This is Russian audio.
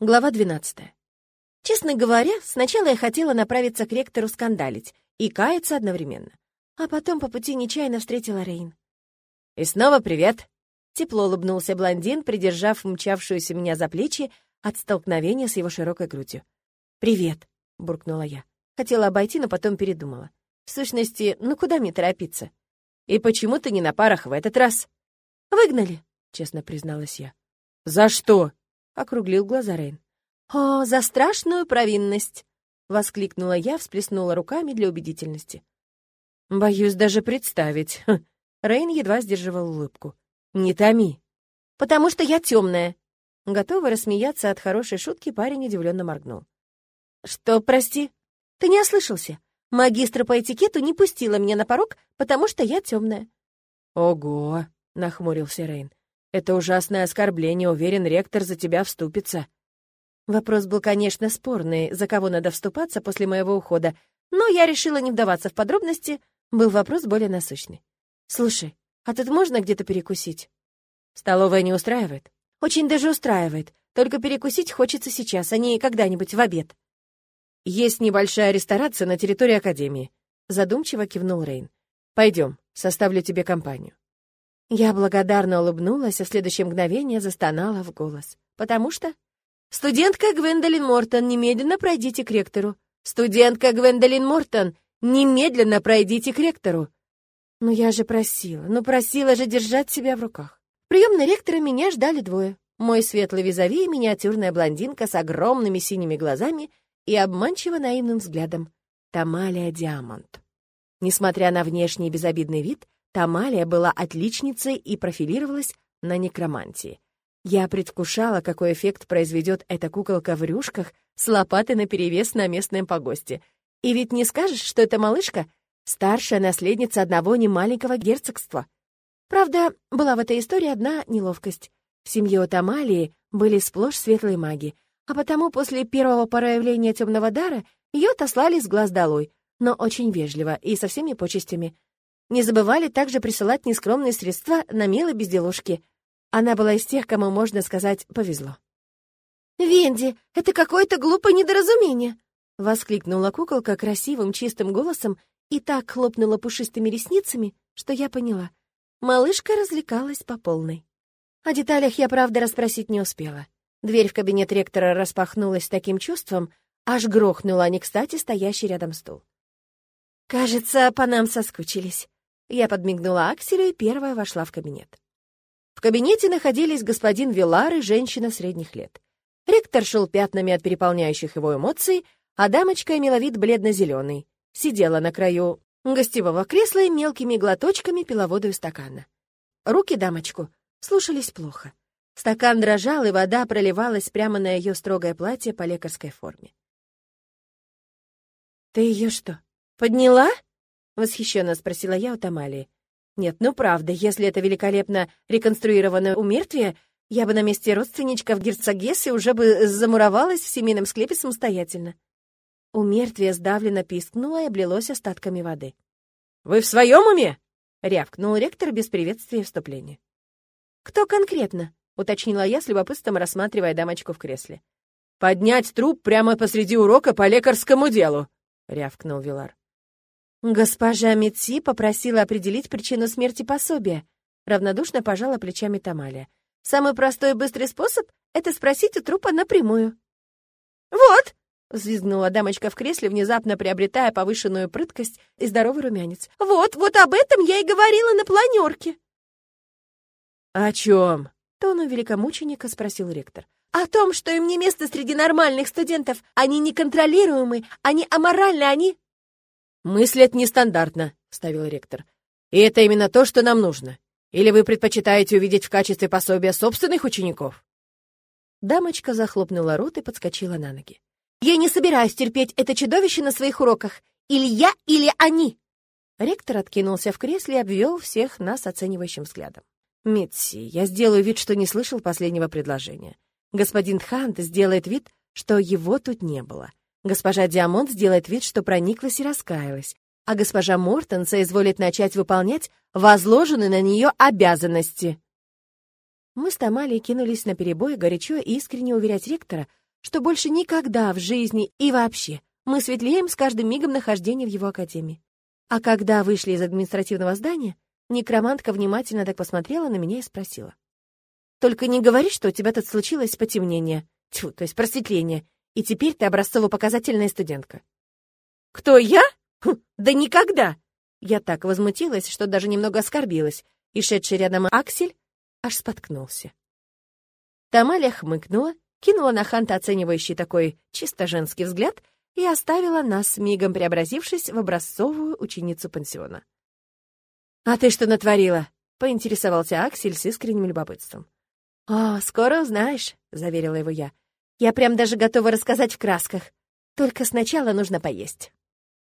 Глава 12. Честно говоря, сначала я хотела направиться к ректору скандалить и каяться одновременно. А потом по пути нечаянно встретила Рейн. «И снова привет!» Тепло улыбнулся блондин, придержав мчавшуюся меня за плечи от столкновения с его широкой грудью. «Привет!» — буркнула я. Хотела обойти, но потом передумала. В сущности, ну куда мне торопиться? «И почему ты не на парах в этот раз?» «Выгнали», — честно призналась я. «За что?» Округлил глаза Рейн. «О, за страшную провинность!» — воскликнула я, всплеснула руками для убедительности. «Боюсь даже представить». Рейн едва сдерживал улыбку. «Не томи». «Потому что я темная». Готовый рассмеяться от хорошей шутки, парень удивленно моргнул. «Что, прости?» «Ты не ослышался. Магистра по этикету не пустила меня на порог, потому что я темная». «Ого!» — нахмурился Рейн. Это ужасное оскорбление, уверен, ректор за тебя вступится». Вопрос был, конечно, спорный, за кого надо вступаться после моего ухода, но я решила не вдаваться в подробности, был вопрос более насущный. «Слушай, а тут можно где-то перекусить?» «Столовая не устраивает?» «Очень даже устраивает, только перекусить хочется сейчас, а не когда-нибудь в обед». «Есть небольшая ресторация на территории Академии», — задумчиво кивнул Рейн. «Пойдем, составлю тебе компанию». Я благодарно улыбнулась, а в следующее мгновение застонала в голос. Потому что... «Студентка Гвендолин Мортон, немедленно пройдите к ректору! Студентка Гвендолин Мортон, немедленно пройдите к ректору!» Ну я же просила, ну просила же держать себя в руках. В приемной ректора меня ждали двое. Мой светлый визави и миниатюрная блондинка с огромными синими глазами и обманчиво наивным взглядом. Тамалия Диамонт. Несмотря на внешний безобидный вид, Тамалия была отличницей и профилировалась на некромантии. Я предвкушала, какой эффект произведет эта куколка в рюшках с лопатой наперевес на местном погосте. И ведь не скажешь, что эта малышка — старшая наследница одного немаленького герцогства. Правда, была в этой истории одна неловкость. В семье Тамалии были сплошь светлые маги, а потому после первого проявления темного дара ее отослали с глаз долой, но очень вежливо и со всеми почестями — не забывали также присылать нескромные средства на милые безделушки. Она была из тех, кому, можно сказать, повезло. «Венди, это какое-то глупое недоразумение!» — воскликнула куколка красивым чистым голосом и так хлопнула пушистыми ресницами, что я поняла. Малышка развлекалась по полной. О деталях я, правда, расспросить не успела. Дверь в кабинет ректора распахнулась с таким чувством, аж грохнула не кстати стоящий рядом стул. «Кажется, по нам соскучились», я подмигнула Акселю и первая вошла в кабинет. В кабинете находились господин Вилар и женщина средних лет. Ректор шел пятнами от переполняющих его эмоций, а дамочка имела вид бледно-зеленый. Сидела на краю гостевого кресла и мелкими глоточками пила воду из стакана. Руки дамочку слушались плохо. Стакан дрожал, и вода проливалась прямо на ее строгое платье по лекарской форме. «Ты ее что, подняла?» Восхищенно спросила я у Тамалии. Нет, ну правда, если это великолепно реконструированное умертвие, я бы на месте родственничков герцогессы уже бы замуровалась в семейном склепе самостоятельно. Умертвие сдавленно пискнуло и облилось остатками воды. «Вы в своем уме?» — рявкнул ректор без приветствия вступления. «Кто конкретно?» — уточнила я с любопытством, рассматривая дамочку в кресле. «Поднять труп прямо посреди урока по лекарскому делу!» — рявкнул Вилар. «Госпожа Митси попросила определить причину смерти пособия», — равнодушно пожала плечами Тамалия. «Самый простой и быстрый способ — это спросить у трупа напрямую». «Вот!» — взвизгнула дамочка в кресле, внезапно приобретая повышенную прыткость и здоровый румянец. «Вот, вот об этом я и говорила на планерке!» «О чем?» — тону великомученика спросил ректор. «О том, что им не место среди нормальных студентов. Они неконтролируемы, они аморальны, они...» «Мыслят нестандартно», — вставил ректор. «И это именно то, что нам нужно. Или вы предпочитаете увидеть в качестве пособия собственных учеников?» Дамочка захлопнула рот и подскочила на ноги. «Я не собираюсь терпеть это чудовище на своих уроках. Или я, или они!» Ректор откинулся в кресле и обвел всех нас оценивающим взглядом. «Митси, я сделаю вид, что не слышал последнего предложения. Господин Хант сделает вид, что его тут не было. Госпожа Диамонт сделает вид, что прониклась и раскаялась, а госпожа Мортон соизволит начать выполнять возложенные на нее обязанности. Мы с Тамалией кинулись на перебой горячо и искренне уверять ректора, что больше никогда в жизни и вообще мы светлеем с каждым мигом нахождения в его академии. А когда вышли из административного здания, некромантка внимательно так посмотрела на меня и спросила. «Только не говори, что у тебя тут случилось потемнение, тьфу, то есть просветление, и теперь ты образцово-показательная студентка». «Кто, я? Хм, да никогда!» Я так возмутилась, что даже немного оскорбилась, и шедший рядом Аксель аж споткнулся. Тамаля хмыкнула, кинула на Ханта оценивающий такой чисто женский взгляд и оставила нас, мигом преобразившись в образцовую ученицу пансиона. «А ты что натворила?» — поинтересовался Аксель с искренним любопытством. «О, скоро узнаешь», — заверила его я. «Я прям даже готова рассказать в красках. Только сначала нужно поесть».